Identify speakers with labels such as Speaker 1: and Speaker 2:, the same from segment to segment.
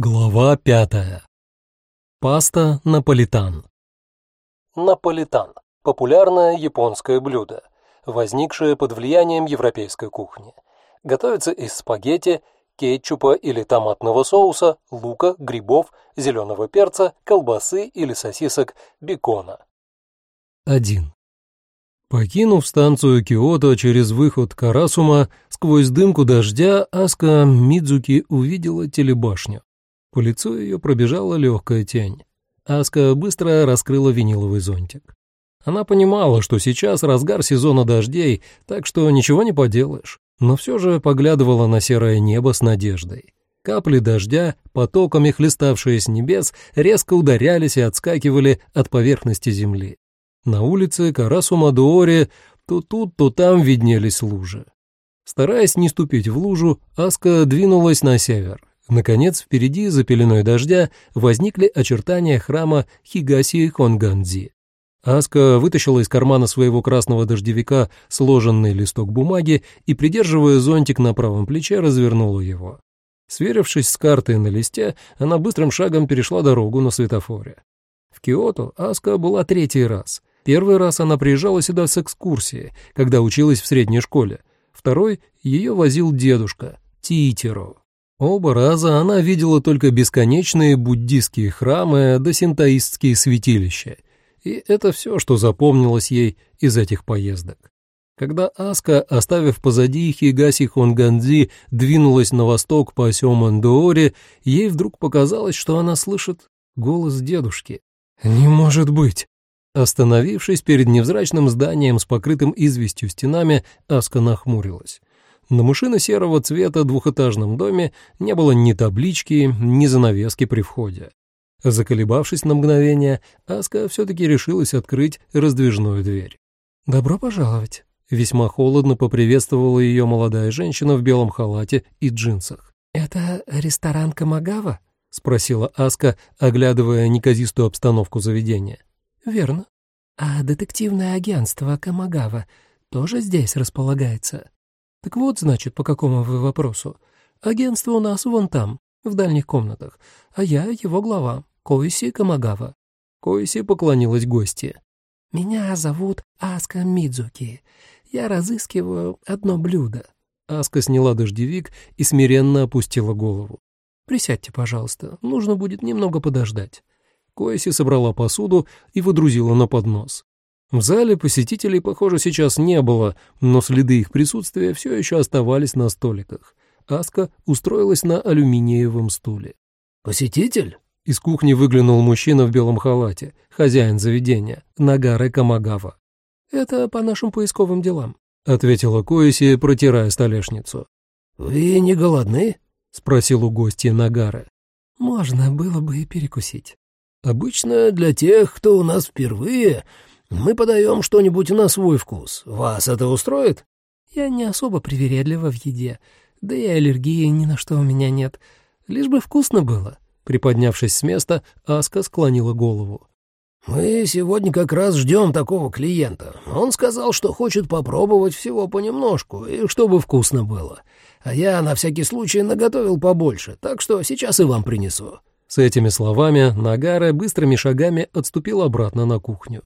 Speaker 1: Глава пятая. Паста наполитан. Наполитан – популярное японское блюдо, возникшее под влиянием европейской кухни. Готовится из спагетти, кетчупа или томатного соуса, лука, грибов, зеленого перца, колбасы или сосисок, бекона. 1. Покинув станцию Киото через выход Карасума, сквозь дымку дождя Аска Мидзуки увидела телебашню. По лицу ее пробежала легкая тень. Аска быстро раскрыла виниловый зонтик. Она понимала, что сейчас разгар сезона дождей, так что ничего не поделаешь, но все же поглядывала на серое небо с надеждой. Капли дождя, потоками хлеставшие с небес, резко ударялись и отскакивали от поверхности земли. На улице Карасу-Мадуоре то тут, то там виднелись лужи. Стараясь не ступить в лужу, Аска двинулась на север. Наконец, впереди, за пеленой дождя, возникли очертания храма Хигаси Хонгандзи. Аска вытащила из кармана своего красного дождевика сложенный листок бумаги и, придерживая зонтик на правом плече, развернула его. Сверившись с картой на листе, она быстрым шагом перешла дорогу на светофоре. В Киото Аска была третий раз. Первый раз она приезжала сюда с экскурсии, когда училась в средней школе. Второй ее возил дедушка, Тиитеро. Оба раза она видела только бесконечные буддистские храмы да синтоистские святилища, и это все, что запомнилось ей из этих поездок. Когда Аска, оставив позади Хигаси Хонгандзи, двинулась на восток по Сёмандоори, ей вдруг показалось, что она слышит голос дедушки. «Не может быть!» Остановившись перед невзрачным зданием с покрытым известью стенами, Аска нахмурилась. На мышино-серого цвета двухэтажном доме не было ни таблички, ни занавески при входе. Заколебавшись на мгновение, Аска все-таки решилась открыть раздвижную дверь. «Добро пожаловать!» — весьма холодно поприветствовала ее молодая женщина в белом халате и джинсах. «Это ресторан Камагава?» — спросила Аска, оглядывая неказистую обстановку заведения. «Верно. А детективное агентство Камагава тоже здесь располагается?» Так вот, значит, по какому вы вопросу. Агентство у нас вон там, в дальних комнатах, а я его глава, Коиси Камагава». Коиси поклонилась гости. «Меня зовут Аска Мидзуки. Я разыскиваю одно блюдо». Аска сняла дождевик и смиренно опустила голову. «Присядьте, пожалуйста, нужно будет немного подождать». Коэси собрала посуду и выдрузила на поднос. В зале посетителей, похоже, сейчас не было, но следы их присутствия все еще оставались на столиках. Аска устроилась на алюминиевом стуле. «Посетитель?» Из кухни выглянул мужчина в белом халате, хозяин заведения, Нагаре Камагава. «Это по нашим поисковым делам», — ответила Коиси, протирая столешницу. «Вы не голодны?» — спросил у гостя Нагары. «Можно было бы и перекусить». «Обычно для тех, кто у нас впервые, мы подаем что-нибудь на свой вкус. Вас это устроит?» «Я не особо привередлива в еде, да и аллергии ни на что у меня нет. Лишь бы вкусно было». Приподнявшись с места, Аска склонила голову. «Мы сегодня как раз ждем такого клиента. Он сказал, что хочет попробовать всего понемножку, и чтобы вкусно было. А я на всякий случай наготовил побольше, так что сейчас и вам принесу». С этими словами Нагара быстрыми шагами отступил обратно на кухню.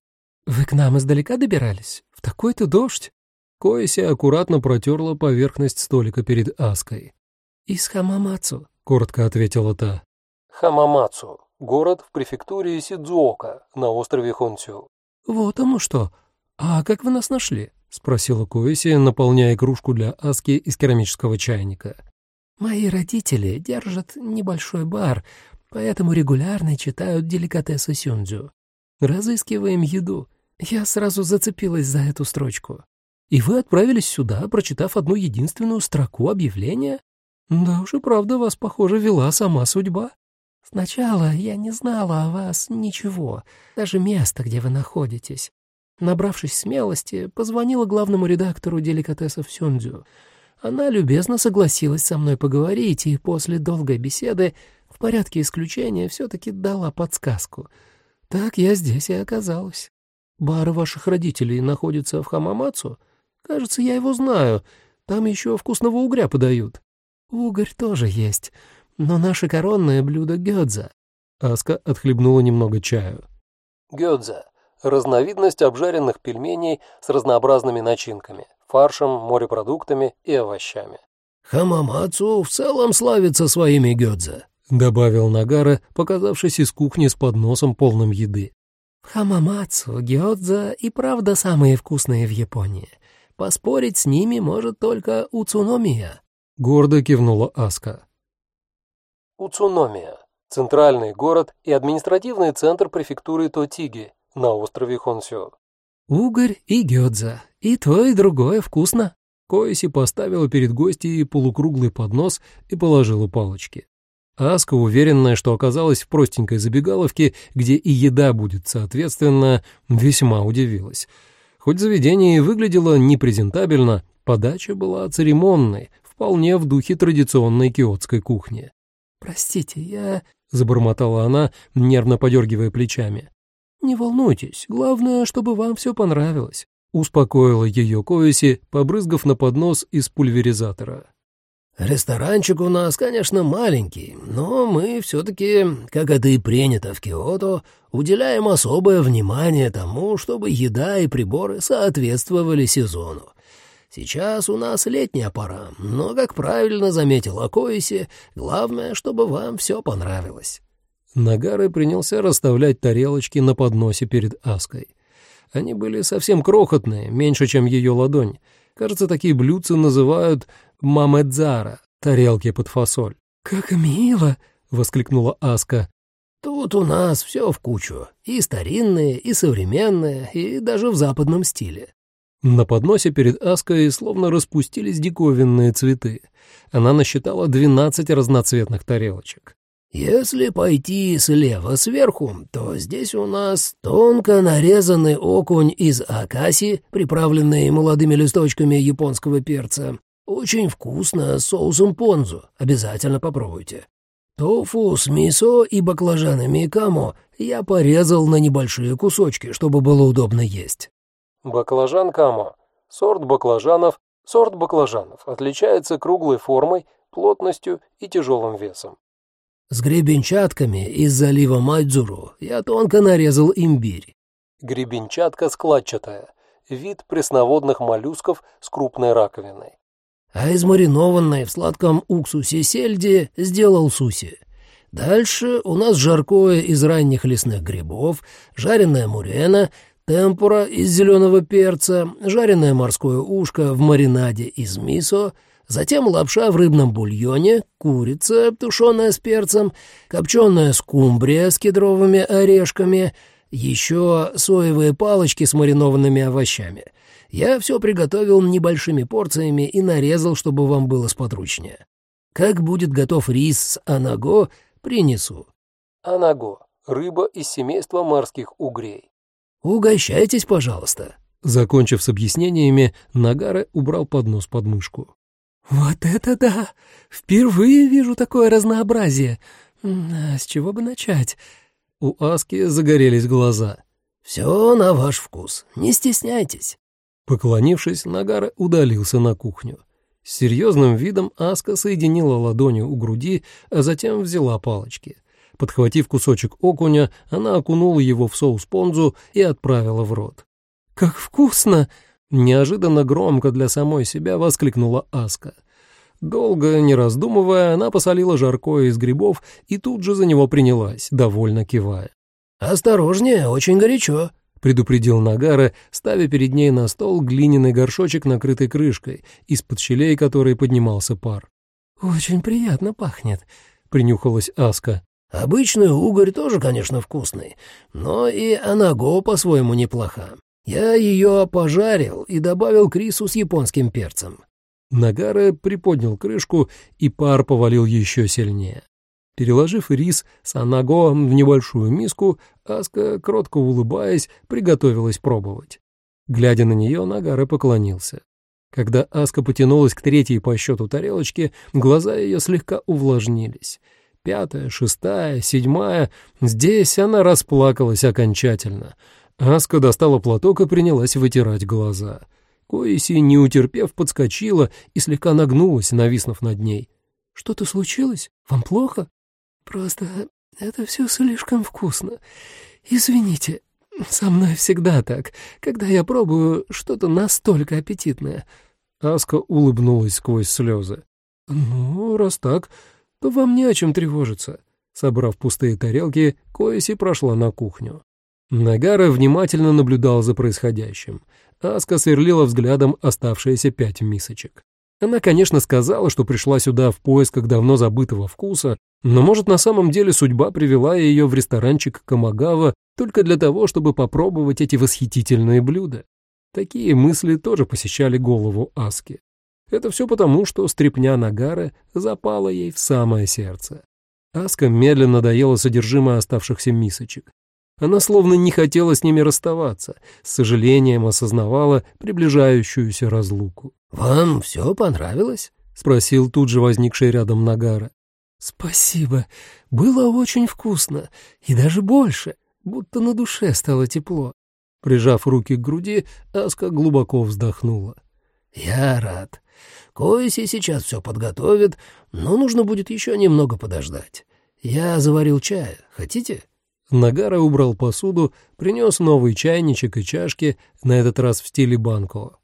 Speaker 1: «Вы к нам издалека добирались? В такой-то дождь?» Коэси аккуратно протерла поверхность столика перед Аской. «Из Хамамацу», — коротко ответила та. Хамамацу — город в префектуре Сидзуока на острове Хонсю. «Вот оно что. А как вы нас нашли?» — спросила Коэси, наполняя кружку для Аски из керамического чайника. «Мои родители держат небольшой бар, поэтому регулярно читают деликатесы Сюндзю. Разыскиваем еду. Я сразу зацепилась за эту строчку. И вы отправились сюда, прочитав одну единственную строку объявления? Да уж и правда вас, похоже, вела сама судьба. Сначала я не знала о вас ничего, даже места, где вы находитесь. Набравшись смелости, позвонила главному редактору деликатесов Сюндзю. Она любезно согласилась со мной поговорить, и после долгой беседы в порядке исключения все-таки дала подсказку — так я здесь и оказалась. Бар ваших родителей находится в Хамамацу? Кажется, я его знаю. Там еще вкусного угря подают. Угорь тоже есть.
Speaker 2: но наше коронное блюдо гёдза».
Speaker 1: Аска отхлебнула немного чаю.
Speaker 3: Гёдза – разновидность обжаренных пельменей с разнообразными начинками, фаршем, морепродуктами и овощами.
Speaker 2: «Хамамацу в целом славится своими гёдза», —
Speaker 1: добавил Нагара, показавшись из кухни с подносом полным еды.
Speaker 2: «Хамамацу, гёдза и правда самые вкусные в Японии. Поспорить с ними может только Уцуномия», —
Speaker 1: гордо кивнула Аска.
Speaker 3: Уцуномия – центральный город и административный центр префектуры Тотиги на острове Хонсё.
Speaker 2: «Угорь и гёдза, и то, и другое вкусно»,
Speaker 1: Коиси поставила перед гостьей полукруглый поднос и положила палочки. Аска, уверенная, что оказалась в простенькой забегаловке, где и еда будет соответственно, весьма удивилась. Хоть заведение и выглядело непрезентабельно, подача была церемонной, вполне в духе традиционной киотской кухни.
Speaker 2: «Простите, я...»
Speaker 1: — забормотала она, нервно подергивая плечами.
Speaker 2: «Не волнуйтесь, главное, чтобы вам все понравилось.
Speaker 1: Успокоила ее Коэси, побрызгав на поднос из пульверизатора.
Speaker 2: «Ресторанчик у нас, конечно, маленький, но мы все-таки, как это и принято в Киото, уделяем особое внимание тому, чтобы еда и приборы соответствовали сезону. Сейчас у нас летняя пора, но, как правильно заметил Акоиси, главное, чтобы вам все понравилось».
Speaker 1: Нагары принялся расставлять тарелочки на подносе перед Аской. Они были совсем крохотные, меньше, чем ее ладонь. Кажется, такие блюдца называют мамедзара, тарелки под фасоль.
Speaker 2: «Как мило!»
Speaker 1: — воскликнула Аска.
Speaker 2: «Тут у нас все в кучу, и старинные, и современные, и даже в западном стиле».
Speaker 1: На подносе перед Аской словно распустились диковинные цветы. Она насчитала двенадцать разноцветных тарелочек.
Speaker 2: Если пойти слева сверху, то здесь у нас тонко нарезанный окунь из акаси, приправленный молодыми листочками японского перца. Очень вкусно, с соусом понзу, обязательно попробуйте. Тофу с мисо и баклажанами камо я порезал на небольшие кусочки, чтобы было удобно есть.
Speaker 3: Баклажан камо – сорт баклажанов, сорт баклажанов отличается круглой формой, плотностью и тяжелым весом.
Speaker 2: С гребенчатками из залива Майдзуру я тонко нарезал имбирь.
Speaker 3: Гребенчатка складчатая, вид пресноводных моллюсков с крупной раковиной.
Speaker 2: А из маринованной в сладком уксусе сельди сделал суси. Дальше у нас жаркое из ранних лесных грибов, жареная мурена, темпура из зеленого перца, жареное морское ушко в маринаде из мисо — Затем лапша в рыбном бульоне, курица, тушеная с перцем, копченая скумбрия с кедровыми орешками, еще соевые палочки с маринованными овощами. Я все приготовил небольшими порциями и нарезал, чтобы вам было сподручнее. Как будет готов рис с анаго, принесу.
Speaker 3: Анаго — рыба из семейства морских угрей.
Speaker 2: Угощайтесь, пожалуйста.
Speaker 1: Закончив с объяснениями, Нагара убрал поднос под мышку.
Speaker 2: «Вот это да! Впервые вижу такое разнообразие. А с чего бы начать?»
Speaker 1: У Аски загорелись глаза.
Speaker 2: «Все на ваш вкус, не стесняйтесь».
Speaker 1: Поклонившись, Нагара удалился на кухню. С серьезным видом Аска соединила ладонью у груди, а затем взяла палочки. Подхватив кусочек окуня, она окунула его в соус понзу и отправила в рот.
Speaker 2: «Как вкусно!»
Speaker 1: Неожиданно громко для самой себя воскликнула Аска. Долго, не раздумывая, она посолила жаркое из грибов и тут же за него принялась, довольно кивая.
Speaker 2: «Осторожнее, очень горячо», —
Speaker 1: предупредил Нагара, ставя перед ней на стол глиняный горшочек, накрытый крышкой, из-под щелей которой поднимался пар.
Speaker 2: «Очень приятно пахнет», —
Speaker 1: принюхалась Аска.
Speaker 2: «Обычный угорь тоже, конечно, вкусный, но и анаго по-своему неплоха. Я ее пожарил и добавил к рису с японским перцем.
Speaker 1: Нагара приподнял крышку, и пар повалил еще сильнее. Переложив рис с анаго в небольшую миску, Аска, кротко улыбаясь, приготовилась пробовать. Глядя на нее, Нагара поклонился. Когда Аска потянулась к третьей по счету тарелочке, глаза ее слегка увлажнились. Пятая, шестая, седьмая — здесь она расплакалась окончательно — Аска достала платок и принялась вытирать глаза. Коиси, не утерпев, подскочила и слегка нагнулась, нависнув над ней.
Speaker 2: Что-то случилось? Вам плохо? Просто это все слишком вкусно. Извините, со мной всегда так, когда я пробую что-то настолько аппетитное.
Speaker 1: Аска улыбнулась сквозь слезы. «Ну, раз так, то вам не о чем тревожиться». Собрав пустые тарелки, Коэси прошла на кухню. Нагара внимательно наблюдал за происходящим. Аска сверлила взглядом оставшиеся пять мисочек. Она, конечно, сказала, что пришла сюда в поисках давно забытого вкуса, но, может, на самом деле судьба привела ее в ресторанчик Камагава только для того, чтобы попробовать эти восхитительные блюда. Такие мысли тоже посещали голову Аски. Это все потому, что стрепня Нагара запала ей в самое сердце. Аска медленно доела содержимое оставшихся мисочек. Она словно не хотела с ними расставаться, с сожалением осознавала приближающуюся разлуку.
Speaker 2: «Вам все понравилось?»
Speaker 1: — спросил тут же возникший рядом Нагара.
Speaker 2: «Спасибо. Было очень вкусно. И даже больше. Будто на душе стало тепло».
Speaker 1: Прижав руки к груди, Аска глубоко вздохнула.
Speaker 2: «Я рад. Коиси сейчас все подготовит, но нужно будет еще немного подождать. Я заварил чая. Хотите?»
Speaker 1: Нагара убрал посуду, принес новый чайничек и чашки, на этот раз в стиле банко.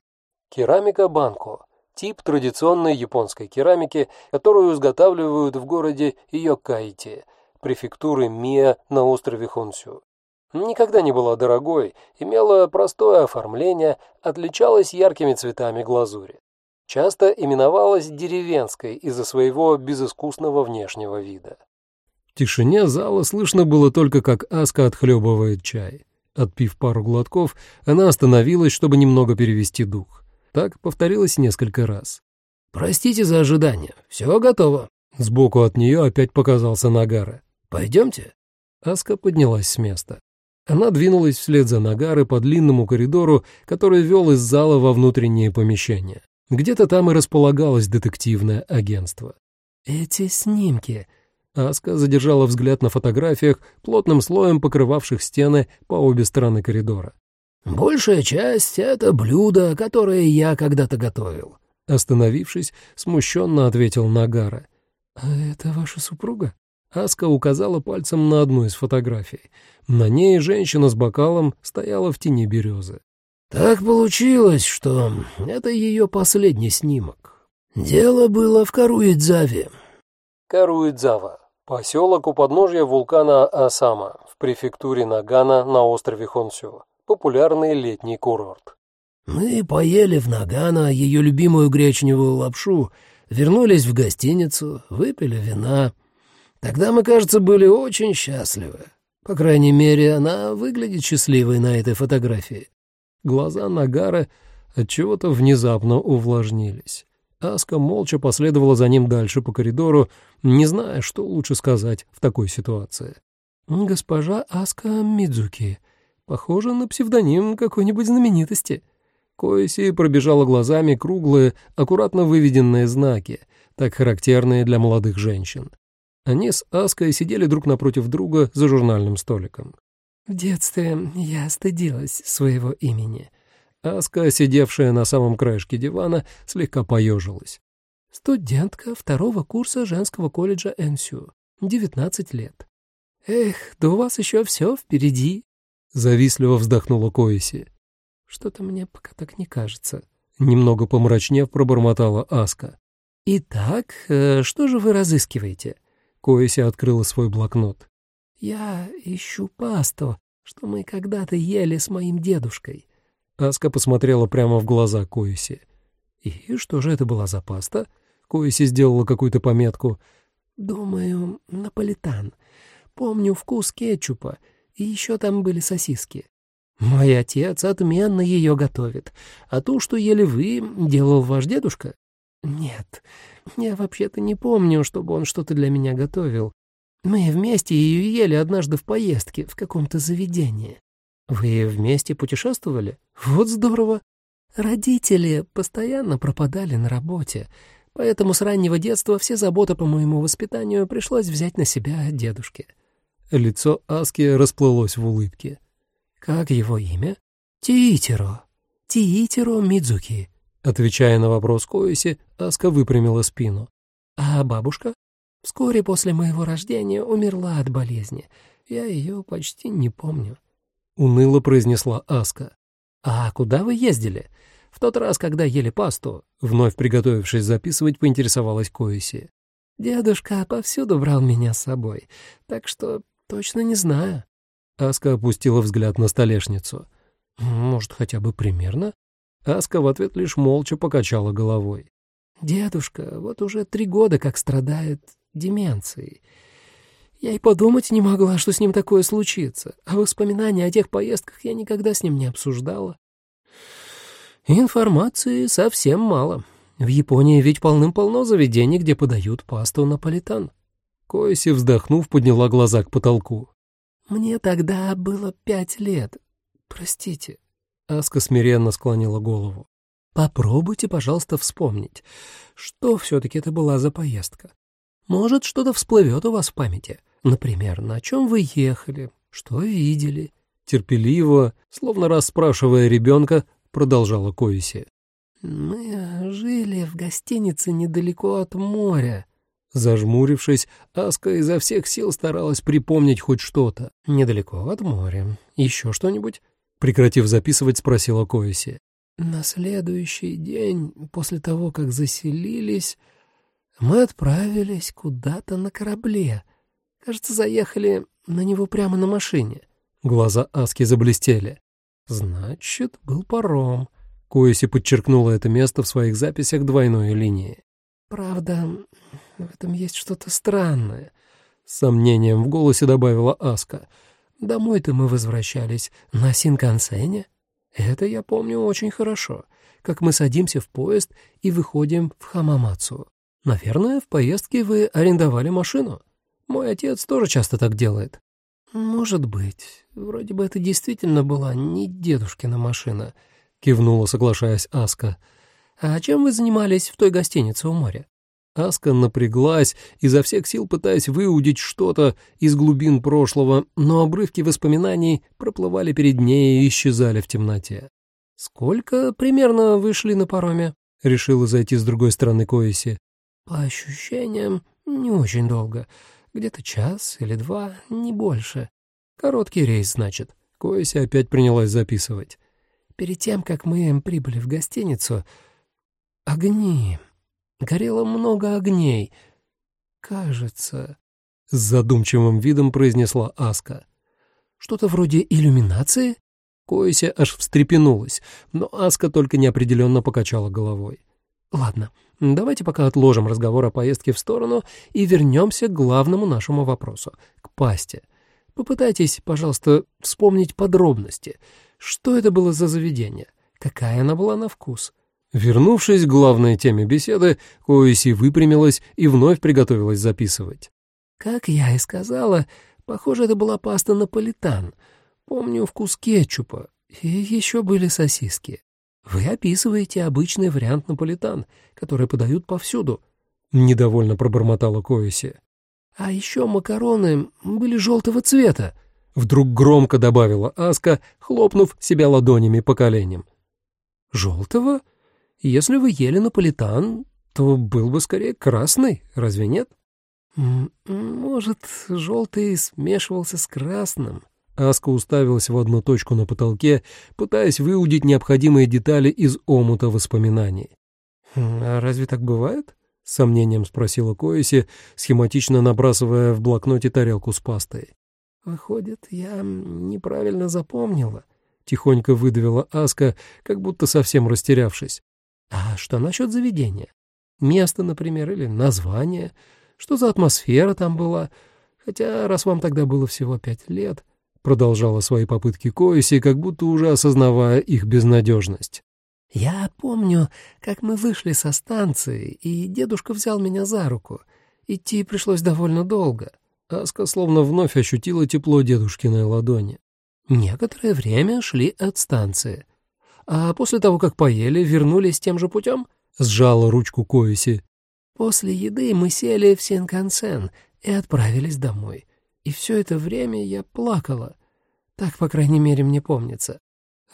Speaker 1: Керамика банко – тип традиционной японской керамики, которую изготавливают в городе Йоккаити, префектуры Мия на острове Хонсю. Никогда не была дорогой, имела простое оформление, отличалась яркими цветами глазури. Часто именовалась деревенской из-за своего безыскусного внешнего вида. В тишине зала слышно было только, как Аска отхлебывает чай. Отпив пару глотков, она остановилась, чтобы немного перевести дух. Так повторилось несколько раз.
Speaker 2: «Простите за ожидание, все готово».
Speaker 1: Сбоку от нее опять показался Нагара.
Speaker 2: «Пойдемте».
Speaker 1: Аска поднялась с места. Она двинулась вслед за Нагары по длинному коридору, который вел из зала во внутренние помещения. Где-то там и располагалось детективное агентство.
Speaker 2: «Эти снимки»,
Speaker 1: Аска задержала взгляд на фотографиях, плотным слоем покрывавших стены по обе стороны коридора.
Speaker 2: «Большая часть — это блюда, которые я когда-то готовил».
Speaker 1: Остановившись, смущенно ответил Нагара.
Speaker 2: «А это ваша супруга?»
Speaker 1: Аска указала пальцем на одну из фотографий. На ней женщина с бокалом стояла в тени березы.
Speaker 2: «Так получилось, что это ее последний снимок. Дело было в Каруидзаве».
Speaker 3: Каруидзава Поселок у подножья вулкана Асама в префектуре Нагана на острове Хонсю. Популярный летний курорт.
Speaker 2: Мы поели в Нагана ее любимую гречневую лапшу, вернулись в гостиницу, выпили вина. Тогда мы, кажется, были очень счастливы. По крайней мере, она выглядит счастливой на этой фотографии.
Speaker 1: Глаза Нагара от чего-то внезапно увлажнились. Аска молча последовала за ним дальше по коридору, не зная, что лучше сказать в такой ситуации.
Speaker 2: «Госпожа Аска Мидзуки. Похоже на псевдоним какой-нибудь знаменитости».
Speaker 1: Коэси пробежала глазами круглые, аккуратно выведенные знаки, так характерные для молодых женщин. Они с Аской сидели друг напротив друга за журнальным столиком.
Speaker 2: «В детстве я стыдилась своего имени»,
Speaker 1: Аска, сидевшая на самом краешке дивана, слегка поежилась.
Speaker 2: «Студентка второго курса женского колледжа Энсю. Девятнадцать лет. Эх, да у вас еще все впереди!»
Speaker 1: Завистливо вздохнула Коиси.
Speaker 2: «Что-то мне пока так не кажется».
Speaker 1: Немного помрачнев, пробормотала Аска.
Speaker 2: «Итак, э, что же вы разыскиваете?»
Speaker 1: Коиси открыла свой блокнот.
Speaker 2: «Я ищу пасту, что мы когда-то ели с моим дедушкой.
Speaker 1: Аска посмотрела прямо в глаза Коиси. «И что же это была за паста?» Коиси сделала какую-то пометку.
Speaker 2: «Думаю, наполитан. Помню вкус кетчупа, и еще там были сосиски. Мой отец отменно ее готовит, а ту, что ели вы, делал ваш дедушка?» «Нет, я вообще-то не помню, чтобы он что-то для меня готовил. Мы вместе ее ели однажды в поездке в каком-то заведении. Вы вместе путешествовали? Вот здорово. Родители постоянно пропадали на работе, поэтому с раннего детства все заботы по моему воспитанию пришлось взять на себя дедушке.
Speaker 1: Лицо Аски расплылось в улыбке.
Speaker 2: Как его имя? Тиитеро. Тиитеро Мидзуки.
Speaker 1: Отвечая на вопрос Коиси, Аска выпрямила спину.
Speaker 2: А бабушка? Вскоре после моего рождения умерла от болезни. Я ее почти не помню.
Speaker 1: Уныло произнесла Аска.
Speaker 2: А куда вы ездили? В тот раз, когда ели пасту,
Speaker 1: вновь приготовившись записывать, поинтересовалась Коиси.
Speaker 2: Дедушка повсюду брал меня с собой, так что точно не знаю.
Speaker 1: Аска опустила взгляд на столешницу.
Speaker 2: Может, хотя бы примерно?
Speaker 1: Аска в ответ лишь молча покачала головой.
Speaker 2: Дедушка вот уже три года как страдает деменцией. Я и подумать не могла, что с ним такое случится, а воспоминания о тех поездках я никогда с ним не обсуждала. Информации совсем мало. В Японии ведь полным-полно заведений, где подают пасту наполитан.
Speaker 1: Коэси, вздохнув, подняла глаза к потолку.
Speaker 2: «Мне тогда было пять лет. Простите».
Speaker 1: Аска смиренно склонила голову.
Speaker 2: «Попробуйте, пожалуйста, вспомнить, что все-таки это была за поездка. Может, что-то всплывет у вас в памяти. Например, на чем вы ехали, что видели?»
Speaker 1: Терпеливо, словно расспрашивая ребенка, продолжала Коиси.
Speaker 2: «Мы жили в гостинице недалеко от моря».
Speaker 1: Зажмурившись, Аска изо всех сил старалась припомнить хоть что-то.
Speaker 2: «Недалеко от моря. Еще что-нибудь?»
Speaker 1: Прекратив записывать, спросила Коиси.
Speaker 2: «На следующий день, после того, как заселились, мы отправились куда-то на корабле. Кажется, заехали на него прямо на машине».
Speaker 1: Глаза Аски заблестели.
Speaker 2: «Значит, был паром».
Speaker 1: Коэси подчеркнула это место в своих записях двойной линии.
Speaker 2: «Правда, в этом есть что-то странное», —
Speaker 1: с сомнением в голосе добавила Аска.
Speaker 2: «Домой-то мы возвращались на Синкансене. Это я помню очень хорошо, как мы садимся в поезд и выходим в Хамамацу. Наверное, в поездке вы арендовали машину. Мой отец тоже часто так делает». «Может быть. Вроде бы это действительно была не дедушкина машина», — кивнула, соглашаясь Аска. «А чем вы занимались в той гостинице у моря?»
Speaker 1: Аска напряглась, изо всех сил пытаясь выудить что-то из глубин прошлого, но обрывки воспоминаний проплывали перед ней и исчезали в темноте.
Speaker 2: «Сколько примерно вышли на пароме?»
Speaker 1: — решила зайти с другой стороны Коиси.
Speaker 2: «По ощущениям, не очень долго. Где-то час или два, не больше. Короткий рейс, значит».
Speaker 1: Коиси опять принялась записывать.
Speaker 2: Перед тем, как мы прибыли в гостиницу, огни. Горело много огней. Кажется...
Speaker 1: С задумчивым видом произнесла Аска.
Speaker 2: Что-то вроде иллюминации?
Speaker 1: Коися аж встрепенулась, но Аска только неопределенно покачала головой.
Speaker 2: Ладно, давайте пока отложим разговор о поездке в сторону и вернемся к главному нашему вопросу, к пасте. Попытайтесь, пожалуйста, вспомнить подробности. Что это было за заведение? Какая она была на вкус?
Speaker 1: Вернувшись к главной теме беседы, Коиси выпрямилась и вновь приготовилась записывать.
Speaker 2: «Как я и сказала, похоже, это была паста наполитан. Помню вкус кетчупа. И еще были сосиски. Вы описываете обычный вариант наполитан, который подают повсюду».
Speaker 1: Недовольно пробормотала Коиси.
Speaker 2: «А еще макароны были желтого цвета»,
Speaker 1: Вдруг громко добавила Аска, хлопнув себя ладонями по коленям.
Speaker 2: «Желтого? Если вы ели наполитан, то был бы скорее красный, разве нет?» «Может, желтый смешивался с красным?»
Speaker 1: Аска уставилась в одну точку на потолке, пытаясь выудить необходимые детали из омута воспоминаний.
Speaker 2: «А разве так бывает?»
Speaker 1: — с сомнением спросила Коэси, схематично набрасывая в блокноте тарелку с пастой.
Speaker 2: «Выходит, я неправильно запомнила», —
Speaker 1: тихонько выдавила Аска, как будто совсем растерявшись.
Speaker 2: «А что насчет заведения? Место, например, или название? Что за атмосфера там была? Хотя, раз вам тогда было всего пять лет...»
Speaker 1: Продолжала свои попытки Коиси, как будто уже осознавая их безнадежность.
Speaker 2: «Я помню, как мы вышли со станции, и дедушка взял меня за руку. Идти пришлось довольно долго».
Speaker 1: Аска словно вновь ощутила тепло дедушкиной ладони.
Speaker 2: Некоторое время шли от станции. А после того, как поели, вернулись тем же путем?
Speaker 1: Сжала ручку Коиси.
Speaker 2: После еды мы сели в Синкансен и отправились домой. И все это время я плакала. Так, по крайней мере, мне помнится.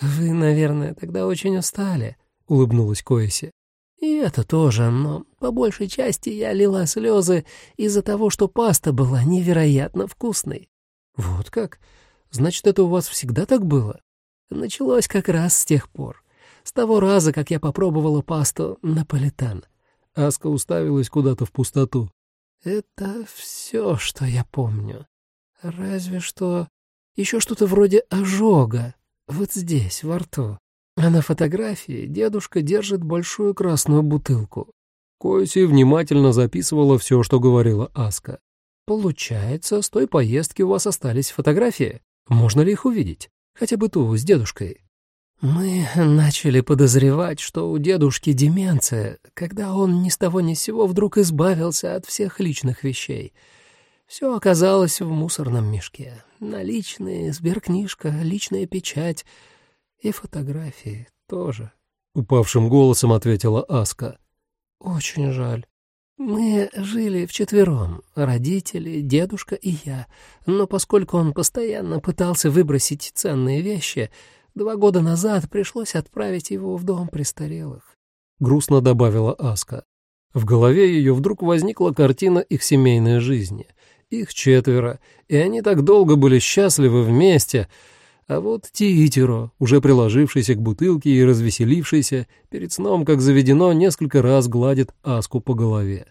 Speaker 2: Вы, наверное, тогда очень устали, — улыбнулась Коиси. И это тоже, но по большей части я лила слезы из-за того, что паста была невероятно вкусной. Вот как? Значит, это у вас всегда так было? Началось как раз с тех пор. С того раза, как я попробовала пасту наполитан.
Speaker 1: Аска уставилась куда-то в пустоту.
Speaker 2: Это все, что я помню. Разве что еще что-то вроде ожога. Вот здесь, во рту. А на фотографии дедушка держит большую красную бутылку.
Speaker 1: Койси внимательно записывала все, что говорила Аска.
Speaker 2: «Получается, с той поездки у вас остались фотографии. Можно ли их увидеть? Хотя бы ту с дедушкой?» «Мы начали подозревать, что у дедушки деменция, когда он ни с того ни с сего вдруг избавился от всех личных вещей. Все оказалось в мусорном мешке. Наличные, сберкнижка, личная печать — и фотографии тоже.
Speaker 1: Упавшим голосом ответила Аска.
Speaker 2: Очень жаль. Мы жили вчетвером, родители, дедушка и я, но поскольку он постоянно пытался выбросить ценные вещи, два года назад пришлось отправить его в дом престарелых.
Speaker 1: Грустно добавила Аска. В голове ее вдруг возникла картина их семейной жизни. Их четверо, и они так долго были счастливы вместе, а вот Тиитеро, уже приложившийся к бутылке и развеселившийся, перед сном, как заведено, несколько раз гладит Аску по голове.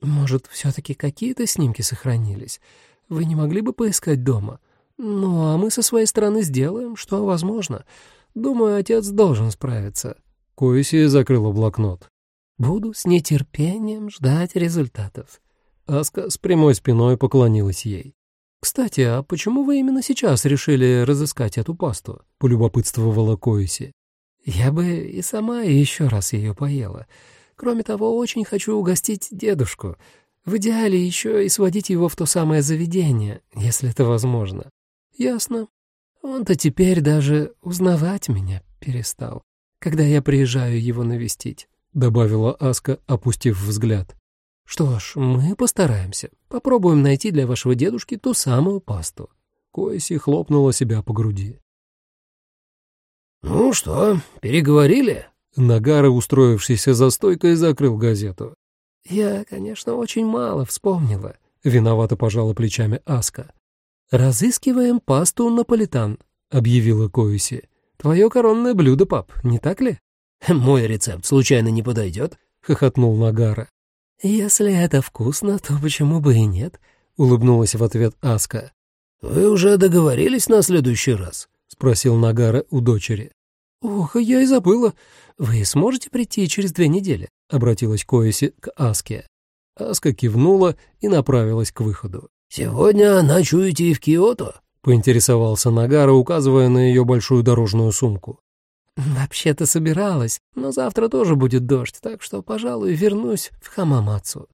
Speaker 2: «Может, все-таки какие-то снимки сохранились? Вы не могли бы поискать дома? Ну, а мы со своей стороны сделаем, что возможно. Думаю, отец должен справиться».
Speaker 1: Коиси закрыла блокнот.
Speaker 2: «Буду с нетерпением ждать результатов».
Speaker 1: Аска с прямой спиной поклонилась ей.
Speaker 2: «Кстати, а почему вы именно сейчас решили разыскать эту пасту?» — полюбопытствовала Коиси. «Я бы и сама еще раз ее поела. Кроме того, очень хочу угостить дедушку. В идеале еще и сводить его в то самое заведение, если это возможно. Ясно. Он-то теперь даже узнавать меня перестал, когда я приезжаю его навестить», — добавила Аска, опустив взгляд. «Что ж, мы постараемся. Попробуем найти для вашего дедушки ту самую пасту».
Speaker 1: Койси хлопнула себя по груди.
Speaker 2: «Ну что, переговорили?»
Speaker 1: Нагара, устроившийся за стойкой, закрыл газету.
Speaker 2: «Я, конечно, очень мало вспомнила», —
Speaker 1: виновато пожала плечами Аска.
Speaker 2: «Разыскиваем пасту наполитан», — объявила Коиси. «Твое коронное блюдо, пап, не так ли?»
Speaker 4: «Мой рецепт случайно не подойдет?»
Speaker 1: — хохотнул Нагара.
Speaker 2: «Если это вкусно, то почему бы и нет?» — улыбнулась в ответ Аска.
Speaker 4: «Вы уже договорились на следующий раз?»
Speaker 1: — спросил Нагара у дочери.
Speaker 2: «Ох, я и забыла. Вы сможете прийти через две недели?» — обратилась Коэси к Аске.
Speaker 1: Аска кивнула и направилась к выходу.
Speaker 4: «Сегодня ночуете в Киото?»
Speaker 1: — поинтересовался Нагара, указывая на ее большую дорожную сумку.
Speaker 2: «Вообще-то собиралась, но завтра тоже будет дождь, так что, пожалуй, вернусь в Хамамацу».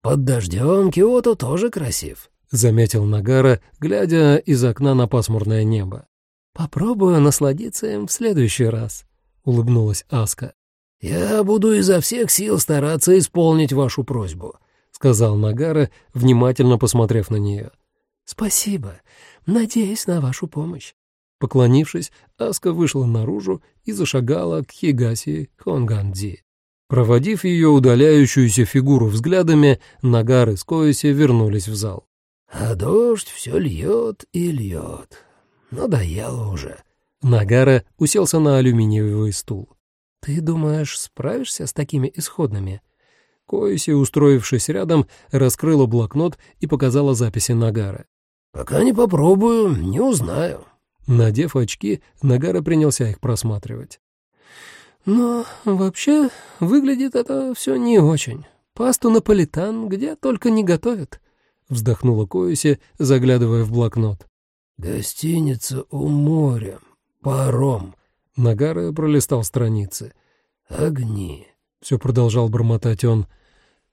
Speaker 4: «Под дождем Киото тоже красив», —
Speaker 1: заметил Нагара, глядя из окна на пасмурное небо.
Speaker 2: «Попробую насладиться им в следующий раз», — улыбнулась Аска.
Speaker 4: «Я буду изо всех сил стараться исполнить вашу просьбу», —
Speaker 1: сказал Нагара, внимательно посмотрев на нее.
Speaker 2: «Спасибо. Надеюсь на вашу помощь».
Speaker 1: Поклонившись, Аска вышла наружу и зашагала к Хигаси Хонгандзи. Проводив ее удаляющуюся фигуру взглядами, Нагар и Скоиси вернулись в зал.
Speaker 4: «А дождь все льет и льет. Надоело уже».
Speaker 1: Нагара уселся на алюминиевый стул.
Speaker 2: «Ты думаешь, справишься с такими исходными?»
Speaker 1: Коиси, устроившись рядом, раскрыла блокнот и показала записи Нагара.
Speaker 4: «Пока не попробую, не узнаю.
Speaker 1: Надев очки, Нагара принялся их просматривать.
Speaker 2: «Но вообще выглядит это все не очень. Пасту наполитан где только не готовят», — вздохнула Коиси, заглядывая в блокнот.
Speaker 4: «Гостиница у моря. Паром».
Speaker 1: Нагара пролистал страницы.
Speaker 4: «Огни», —
Speaker 1: все продолжал бормотать он.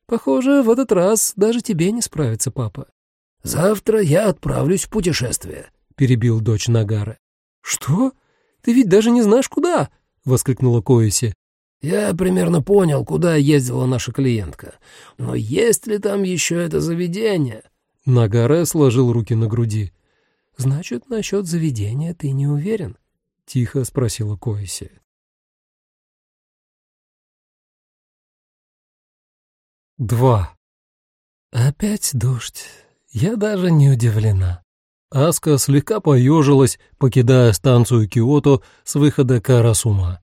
Speaker 2: «Похоже, в этот раз даже тебе не справится, папа».
Speaker 4: «Завтра я отправлюсь в путешествие»,
Speaker 1: перебил дочь Нагара.
Speaker 2: «Что? Ты ведь даже не знаешь, куда?» — воскликнула Коиси.
Speaker 4: «Я примерно понял, куда ездила наша клиентка. Но есть ли там еще это заведение?»
Speaker 1: Нагара сложил руки на груди.
Speaker 2: «Значит, насчет заведения ты не уверен?»
Speaker 1: — тихо спросила Коиси. Два. Опять дождь. Я даже не удивлена. Аска слегка поежилась, покидая станцию Киото с выхода Карасума.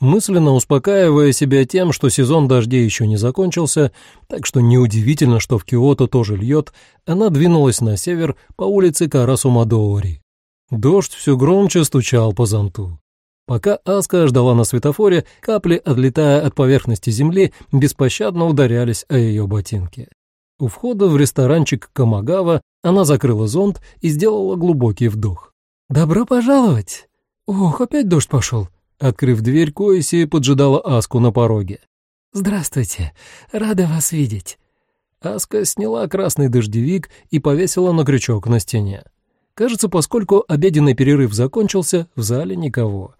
Speaker 1: Мысленно успокаивая себя тем, что сезон дождей еще не закончился, так что неудивительно, что в Киото тоже льет, она двинулась на север по улице Карасума-Доори. Дождь все громче стучал по зонту. Пока Аска ждала на светофоре, капли, отлетая от поверхности земли, беспощадно ударялись о ее ботинки. У входа в ресторанчик Камагава она закрыла зонт и сделала глубокий вдох. «Добро пожаловать!» «Ох, опять дождь пошел!» Открыв дверь, Коиси поджидала Аску на пороге. «Здравствуйте, рада вас видеть». Аска сняла красный дождевик и повесила на крючок на стене. Кажется, поскольку обеденный перерыв закончился, в зале никого.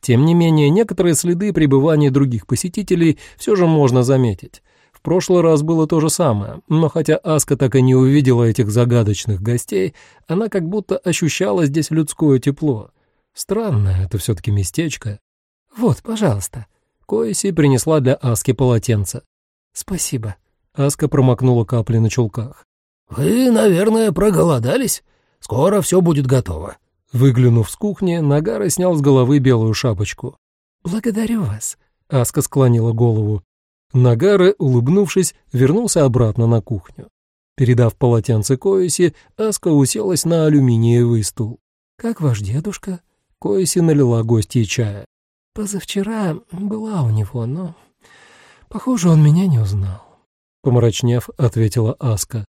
Speaker 1: Тем не менее, некоторые следы пребывания других посетителей все же можно заметить. В прошлый раз было то же самое, но хотя Аска так и не увидела этих загадочных гостей, она как будто ощущала здесь людское тепло. Странное это все-таки местечко. «Вот, пожалуйста». Коэси принесла для Аски полотенце. «Спасибо». Аска промокнула капли на чулках.
Speaker 2: «Вы, наверное, проголодались? Скоро все будет готово».
Speaker 1: Выглянув с кухни, Нагара снял с головы белую шапочку.
Speaker 4: «Благодарю вас», —
Speaker 1: Аска склонила голову. Нагара, улыбнувшись, вернулся обратно на кухню. Передав полотенце Коэси, Аска уселась на алюминиевый стул.
Speaker 4: «Как ваш дедушка?»
Speaker 1: Коэси налила гостье чая.
Speaker 4: Позавчера была у него, но, похоже, он меня не узнал.
Speaker 1: Помрачнев, ответила Аска.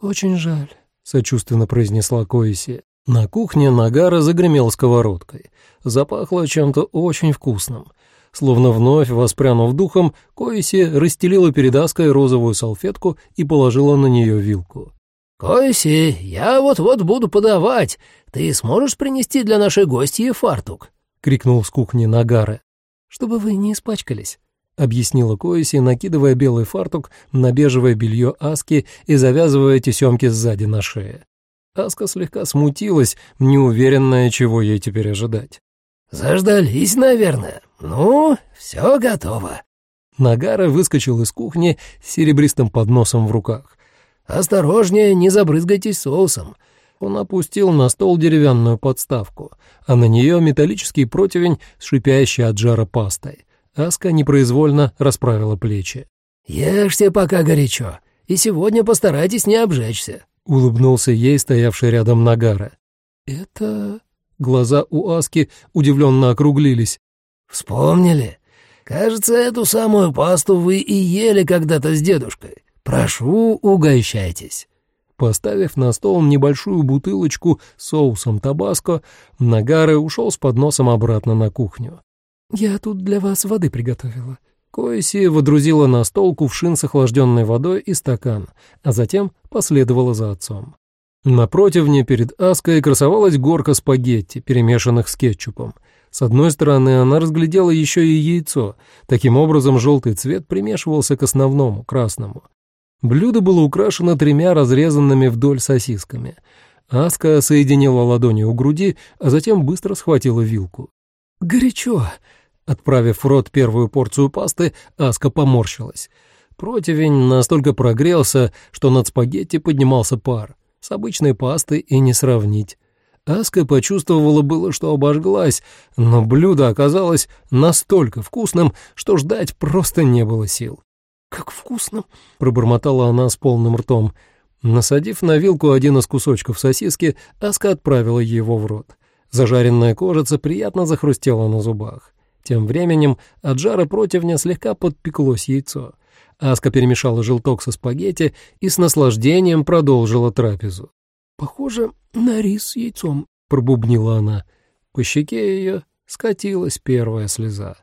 Speaker 4: Очень жаль,
Speaker 1: сочувственно произнесла Коиси. На кухне Нагара загремел сковородкой. Запахло чем-то очень вкусным. Словно вновь воспрянув духом, Коиси расстелила перед Аской розовую салфетку и положила на нее вилку.
Speaker 2: «Коиси, я вот-вот буду подавать. Ты сможешь принести для нашей гостьи фартук?»
Speaker 1: — крикнул с кухни Нагары.
Speaker 4: «Чтобы вы не испачкались», —
Speaker 1: объяснила Коиси, накидывая белый фартук на бежевое белье Аски и завязывая тесемки сзади на шее. Аска слегка смутилась, неуверенная, чего ей теперь ожидать.
Speaker 2: «Заждались, наверное. Ну, все готово».
Speaker 1: Нагара выскочил из кухни с серебристым подносом в руках.
Speaker 2: «Осторожнее, не забрызгайтесь соусом.
Speaker 1: Он опустил на стол деревянную подставку, а на нее металлический противень с шипящей от жара пастой. Аска непроизвольно расправила плечи.
Speaker 2: «Ешьте пока горячо, и сегодня постарайтесь не обжечься», —
Speaker 1: улыбнулся ей стоявший рядом Нагара.
Speaker 4: «Это...»
Speaker 1: Глаза у Аски удивленно округлились.
Speaker 2: «Вспомнили? Кажется, эту самую пасту вы и ели когда-то с дедушкой. Прошу, угощайтесь».
Speaker 1: Поставив на стол небольшую бутылочку с соусом табаско, Нагары ушел с подносом обратно на кухню.
Speaker 4: «Я тут для вас воды приготовила».
Speaker 1: Коэси водрузила на стол кувшин с охлажденной водой и стакан, а затем последовала за отцом. На противне перед Аской красовалась горка спагетти, перемешанных с кетчупом. С одной стороны, она разглядела еще и яйцо. Таким образом, желтый цвет примешивался к основному, красному. Блюдо было украшено тремя разрезанными вдоль сосисками. Аска соединила ладони у груди, а затем быстро схватила вилку.
Speaker 4: «Горячо!»
Speaker 1: Отправив в рот первую порцию пасты, Аска поморщилась. Противень настолько прогрелся, что над спагетти поднимался пар. С обычной пастой и не сравнить. Аска почувствовала было, что обожглась, но блюдо оказалось настолько вкусным, что ждать просто не было сил.
Speaker 4: «Как вкусно!»
Speaker 1: — пробормотала она с полным ртом. Насадив на вилку один из кусочков сосиски, Аска отправила его в рот. Зажаренная кожица приятно захрустела на зубах. Тем временем от жара противня слегка подпеклось яйцо. Аска перемешала желток со спагетти и с наслаждением продолжила трапезу.
Speaker 4: «Похоже на рис с яйцом», —
Speaker 1: пробубнила она. По щеке ее скатилась первая слеза.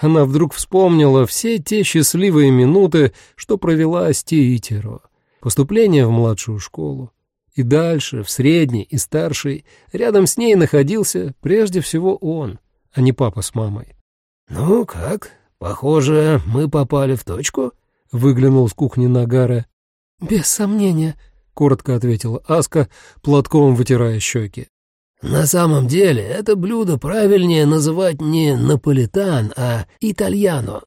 Speaker 1: Она вдруг вспомнила все те счастливые минуты, что провела с Тиитеро. Поступление в младшую школу. И дальше, в средней и старшей, рядом с ней находился прежде всего он, а не папа с мамой.
Speaker 2: «Ну как? Похоже, мы попали в точку?» — выглянул с кухни Нагара.
Speaker 4: «Без сомнения», —
Speaker 1: коротко ответила Аска, платком вытирая щеки.
Speaker 2: На самом деле это блюдо правильнее называть не наполитан, а итальяно.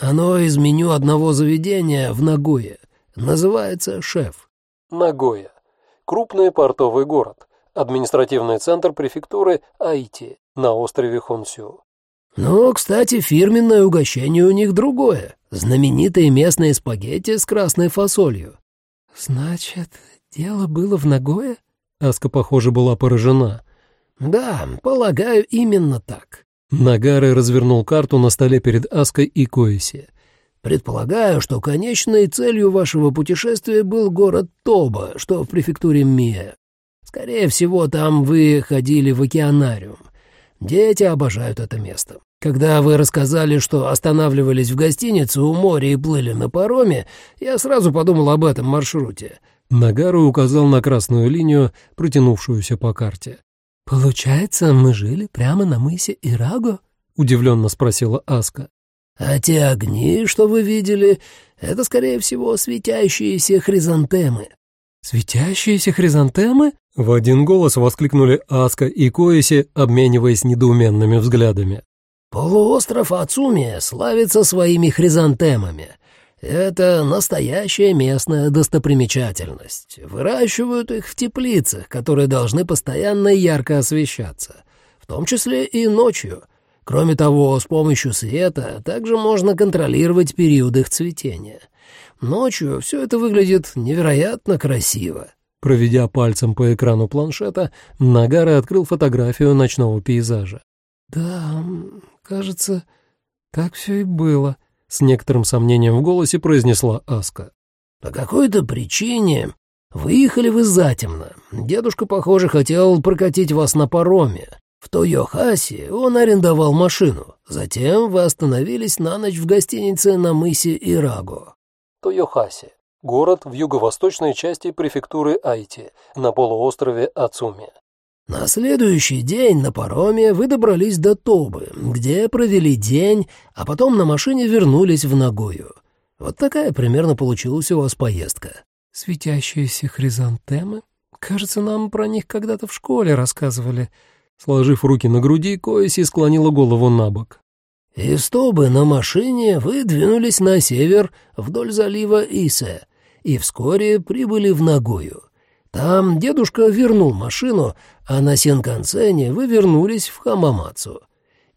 Speaker 2: Оно из меню одного заведения в Нагуе. Называется «Шеф».
Speaker 3: Нагоя. Крупный портовый город. Административный центр префектуры Айти на острове Хонсю.
Speaker 2: Но, кстати, фирменное угощение у них другое. Знаменитые местные спагетти с красной фасолью.
Speaker 4: «Значит, дело было в Нагое?»
Speaker 1: Аска, похоже, была поражена.
Speaker 2: «Да, полагаю, именно так».
Speaker 1: Нагары развернул карту на столе перед Аской и Коиси.
Speaker 2: «Предполагаю, что конечной целью вашего путешествия был город Тоба, что в префектуре Мия. Скорее всего, там вы ходили в океанариум. Дети обожают это место. Когда вы рассказали, что останавливались в гостинице у моря и плыли на пароме, я сразу подумал об этом маршруте».
Speaker 1: Нагару указал на красную линию, протянувшуюся по карте.
Speaker 4: «Получается, мы жили прямо на мысе Ираго?»
Speaker 1: — удивленно спросила Аска.
Speaker 2: «А те огни, что вы видели, это, скорее всего, светящиеся хризантемы».
Speaker 4: «Светящиеся хризантемы?»
Speaker 1: — в один голос воскликнули Аска и Коиси, обмениваясь недоуменными взглядами.
Speaker 2: «Полуостров Ацумия славится своими хризантемами. Это настоящая местная достопримечательность. Выращивают их в теплицах, которые должны постоянно ярко освещаться, в том числе и ночью. Кроме того, с помощью света также можно контролировать период их цветения. Ночью все это выглядит невероятно красиво.
Speaker 1: Проведя пальцем по экрану планшета, Нагара открыл фотографию ночного пейзажа.
Speaker 4: «Да, кажется, так все и было», —
Speaker 1: с некоторым сомнением в голосе произнесла Аска.
Speaker 2: «По какой-то причине выехали вы затемно. Дедушка, похоже, хотел прокатить вас на пароме. В Тойохасе он арендовал машину. Затем вы остановились на ночь в гостинице на мысе Ираго».
Speaker 3: Тойохасе. Город в юго-восточной части префектуры Айти, на полуострове Ацуми.
Speaker 2: На следующий день на пароме вы добрались до Тобы, где провели день, а потом на машине вернулись в Нагою. Вот такая примерно получилась у вас поездка.
Speaker 4: Светящиеся хризантемы? Кажется, нам про них когда-то в школе рассказывали.
Speaker 1: Сложив руки на груди, Коэси склонила голову на бок.
Speaker 2: Из Тобы на машине вы двинулись на север вдоль залива Исе и вскоре прибыли в Нагою. Там дедушка вернул машину, а на Синкансене вы вернулись в Хамамацу.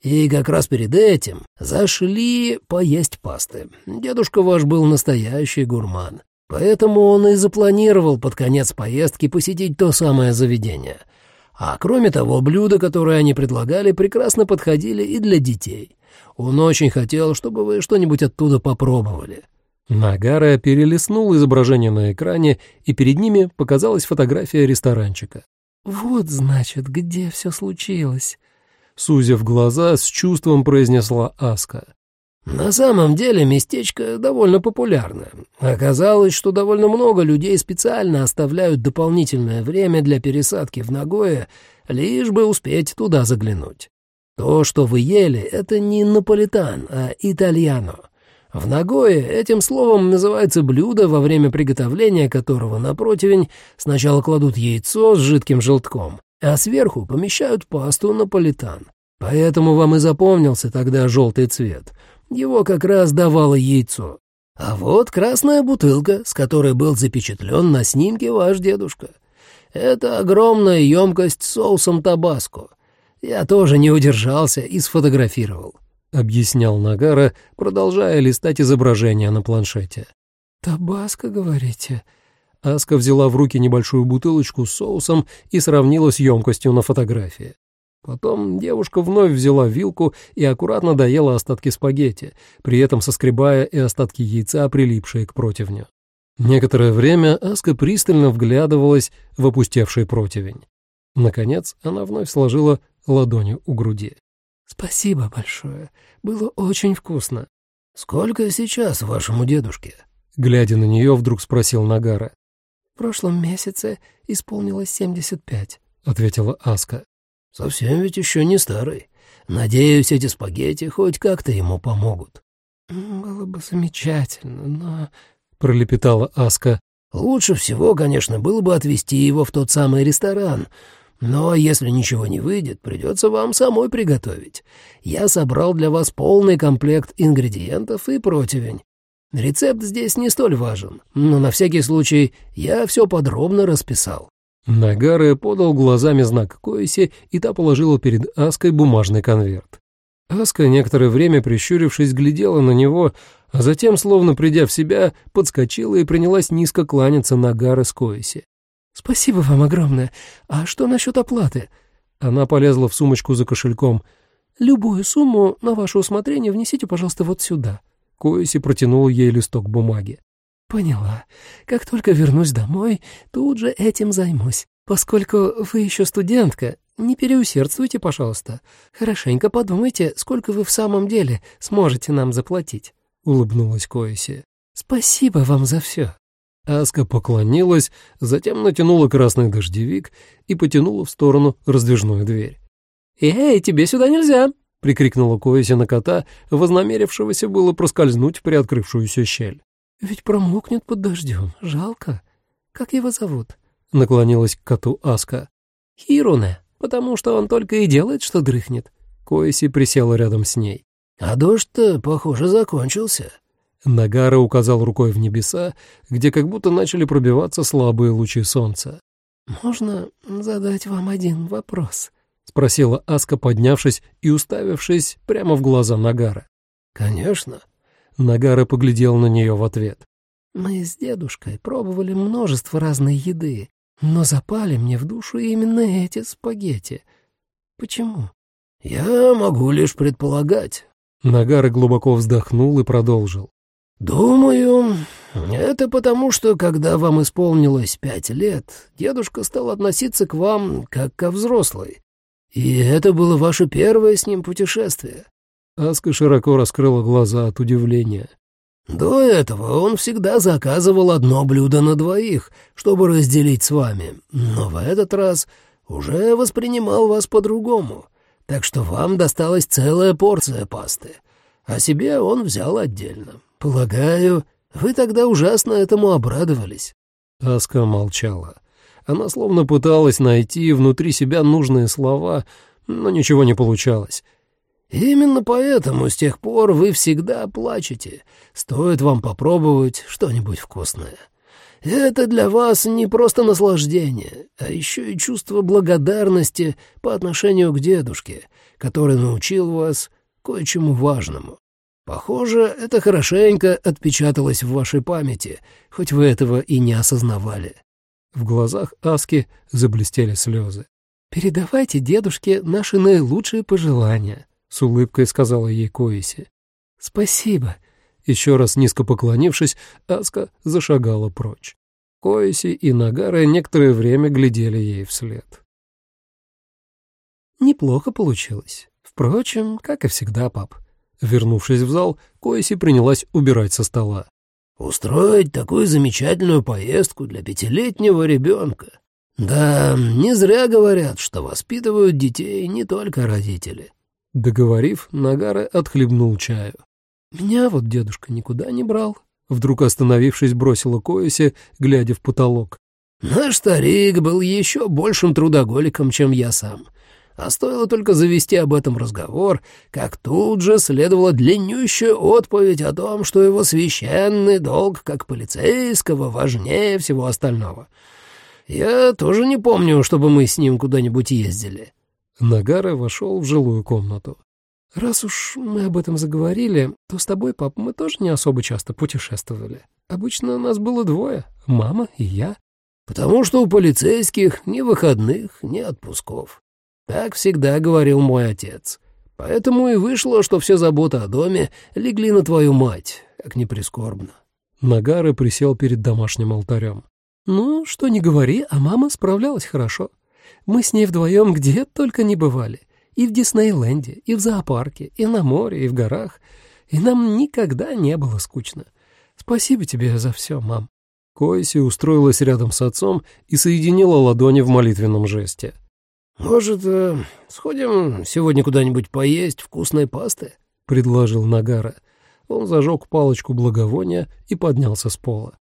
Speaker 2: И как раз перед этим зашли поесть пасты. Дедушка ваш был настоящий гурман. Поэтому он и запланировал под конец поездки посетить то самое заведение. А кроме того, блюда, которые они предлагали, прекрасно подходили и для детей. Он очень хотел, чтобы вы что-нибудь оттуда попробовали.
Speaker 1: Нагара перелистнул изображение на экране, и перед ними показалась фотография ресторанчика.
Speaker 4: «Вот, значит, где все случилось», —
Speaker 1: сузив глаза, с чувством произнесла Аска.
Speaker 2: «На самом деле местечко довольно популярное. Оказалось, что довольно много людей специально оставляют дополнительное время для пересадки в Нагое, лишь бы успеть туда заглянуть. То, что вы ели, это не наполитан, а итальяно. В Нагое этим словом называется блюдо, во время приготовления которого на противень сначала кладут яйцо с жидким желтком, а сверху помещают пасту наполитан. Поэтому вам и запомнился тогда желтый цвет. Его как раз давало яйцо. А вот красная бутылка, с которой был запечатлен на снимке ваш дедушка. Это огромная емкость с соусом табаско. Я тоже не удержался и сфотографировал.
Speaker 1: — объяснял Нагара, продолжая листать изображение на планшете.
Speaker 4: «Табаско, говорите?»
Speaker 1: Аска взяла в руки небольшую бутылочку с соусом и сравнила с емкостью на фотографии. Потом девушка вновь взяла вилку и аккуратно доела остатки спагетти, при этом соскребая и остатки яйца, прилипшие к противню. Некоторое время Аска пристально вглядывалась в опустевший противень. Наконец она вновь сложила ладонью у груди.
Speaker 4: «Спасибо большое. Было очень вкусно».
Speaker 2: «Сколько сейчас вашему дедушке?»
Speaker 1: Глядя на нее, вдруг спросил Нагара.
Speaker 4: «В прошлом месяце исполнилось семьдесят пять», —
Speaker 1: ответила Аска.
Speaker 2: «Совсем ведь еще не старый. Надеюсь, эти спагетти хоть как-то ему помогут».
Speaker 4: «Было бы замечательно, но...»
Speaker 1: — пролепетала Аска.
Speaker 2: «Лучше всего, конечно, было бы отвезти его в тот самый ресторан, но если ничего не выйдет, придется вам самой приготовить. Я собрал для вас полный комплект ингредиентов и противень. Рецепт здесь не столь важен, но на всякий случай я все подробно расписал».
Speaker 1: Нагаре подал глазами знак Коиси, и та положила перед Аской бумажный конверт. Аска, некоторое время прищурившись, глядела на него, а затем, словно придя в себя, подскочила и принялась низко кланяться Нагаре с Коиси.
Speaker 4: «Спасибо вам огромное. А что насчет оплаты?»
Speaker 1: Она полезла в сумочку за кошельком.
Speaker 4: «Любую сумму на ваше усмотрение внесите, пожалуйста, вот сюда».
Speaker 1: Коиси протянул ей листок бумаги.
Speaker 4: «Поняла. Как только вернусь домой, тут же этим займусь. Поскольку вы еще студентка, не переусердствуйте, пожалуйста. Хорошенько подумайте, сколько вы в самом деле сможете нам заплатить», — улыбнулась Коиси. «Спасибо вам за все».
Speaker 1: Аска поклонилась, затем натянула красный дождевик и потянула в сторону раздвижную дверь.
Speaker 4: «Эй, тебе сюда нельзя!» — прикрикнула Коэси на кота, вознамерившегося было проскользнуть в приоткрывшуюся щель. «Ведь промокнет под дождем. Жалко. Как его зовут?» — наклонилась к коту Аска. «Хируне, потому что он только и делает, что дрыхнет».
Speaker 1: Коэси присела рядом с ней.
Speaker 2: «А дождь-то, похоже, закончился»,
Speaker 1: Нагара указал рукой в небеса, где как будто начали пробиваться слабые лучи солнца.
Speaker 4: «Можно задать вам один вопрос?»
Speaker 1: — спросила Аска, поднявшись и уставившись прямо в глаза Нагара.
Speaker 2: «Конечно».
Speaker 1: Нагара поглядел на нее в ответ.
Speaker 4: «Мы с дедушкой пробовали множество разной еды, но запали мне в душу именно эти спагетти. Почему?»
Speaker 2: «Я могу лишь предполагать».
Speaker 1: Нагара глубоко вздохнул и продолжил.
Speaker 2: «Думаю, это потому, что, когда вам исполнилось пять лет, дедушка стал относиться к вам как ко взрослой. И это было ваше первое с ним путешествие».
Speaker 1: Аска широко раскрыла глаза от удивления.
Speaker 2: «До этого он всегда заказывал одно блюдо на двоих, чтобы разделить с вами, но в этот раз уже воспринимал вас по-другому, так что вам досталась целая порция пасты, а себе он взял отдельно. «Полагаю, вы тогда ужасно этому обрадовались».
Speaker 1: Аска молчала. Она словно пыталась найти внутри себя нужные слова, но ничего не получалось.
Speaker 2: «Именно поэтому с тех пор вы всегда плачете. Стоит вам попробовать что-нибудь вкусное. Это для вас не просто наслаждение, а еще и чувство благодарности по отношению к дедушке, который научил вас кое-чему важному. Похоже, это хорошенько отпечаталось в вашей памяти, хоть вы этого и не осознавали».
Speaker 1: В глазах Аски заблестели слезы.
Speaker 4: «Передавайте дедушке наши наилучшие пожелания», — с улыбкой сказала ей Коиси. «Спасибо».
Speaker 1: Еще раз низко поклонившись, Аска зашагала прочь. Коиси и Нагара некоторое время глядели ей вслед.
Speaker 4: «Неплохо получилось. Впрочем, как и всегда, пап»,
Speaker 1: Вернувшись в зал, Коэси принялась убирать со стола.
Speaker 2: «Устроить такую замечательную поездку для пятилетнего ребенка. Да, не зря говорят, что воспитывают детей не только родители».
Speaker 1: Договорив, Нагара отхлебнул чаю.
Speaker 4: «Меня вот дедушка никуда не брал».
Speaker 1: Вдруг остановившись, бросила Коэси, глядя в потолок.
Speaker 2: «Наш старик был еще большим трудоголиком, чем я сам. А стоило только завести об этом разговор, как тут же следовала длиннющая отповедь о том, что его священный долг как полицейского важнее всего остального. Я тоже не помню, чтобы мы с ним куда-нибудь ездили.
Speaker 1: Нагара вошел в жилую комнату.
Speaker 4: «Раз уж мы об этом заговорили, то с тобой, пап, мы тоже не особо часто путешествовали. Обычно нас было двое — мама и я».
Speaker 2: «Потому что у полицейских ни выходных, ни отпусков. Так всегда говорил мой отец. Поэтому и вышло, что все заботы о доме легли на твою мать, как ни прискорбно».
Speaker 1: Нагара присел перед домашним алтарем.
Speaker 4: «Ну, что не говори, а мама справлялась хорошо. Мы с ней вдвоем где только не бывали. И в Диснейленде, и в зоопарке, и на море, и в горах. И нам никогда не было скучно. Спасибо тебе за все, мам».
Speaker 1: Койси устроилась рядом с отцом и соединила ладони в молитвенном жесте.
Speaker 2: «Может, э, сходим сегодня куда-нибудь поесть вкусной пасты?»
Speaker 1: — предложил Нагара. Он зажег палочку благовония и поднялся с пола.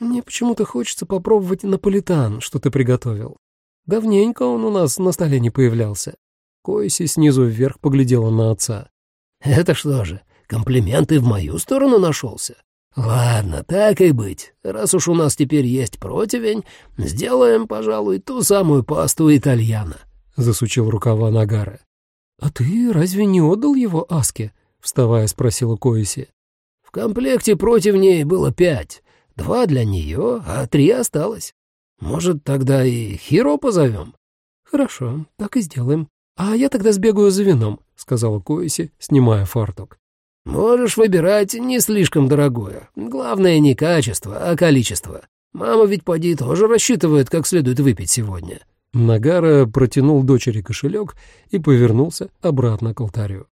Speaker 4: «Мне почему-то хочется попробовать наполитан, что ты приготовил. Давненько он у нас на столе не появлялся».
Speaker 1: Койси снизу вверх поглядела на отца.
Speaker 2: «Это что же, комплименты в мою сторону нашелся? «Ладно, так и быть. Раз уж у нас теперь есть противень, сделаем, пожалуй, ту самую пасту итальяна», — засучил рукава Нагара.
Speaker 4: «А ты разве не отдал его Аске?» — вставая спросила Коиси.
Speaker 2: «В комплекте противней было пять. Два для нее, а три осталось. Может, тогда и Хиро позовем?»
Speaker 4: «Хорошо, так и сделаем. А я тогда сбегаю за вином», — сказала Коиси, снимая фартук.
Speaker 2: Можешь выбирать не слишком дорогое. Главное не качество, а количество. Мама ведь поди тоже рассчитывает, как следует выпить сегодня».
Speaker 4: Нагара протянул дочери кошелек и повернулся обратно к алтарю.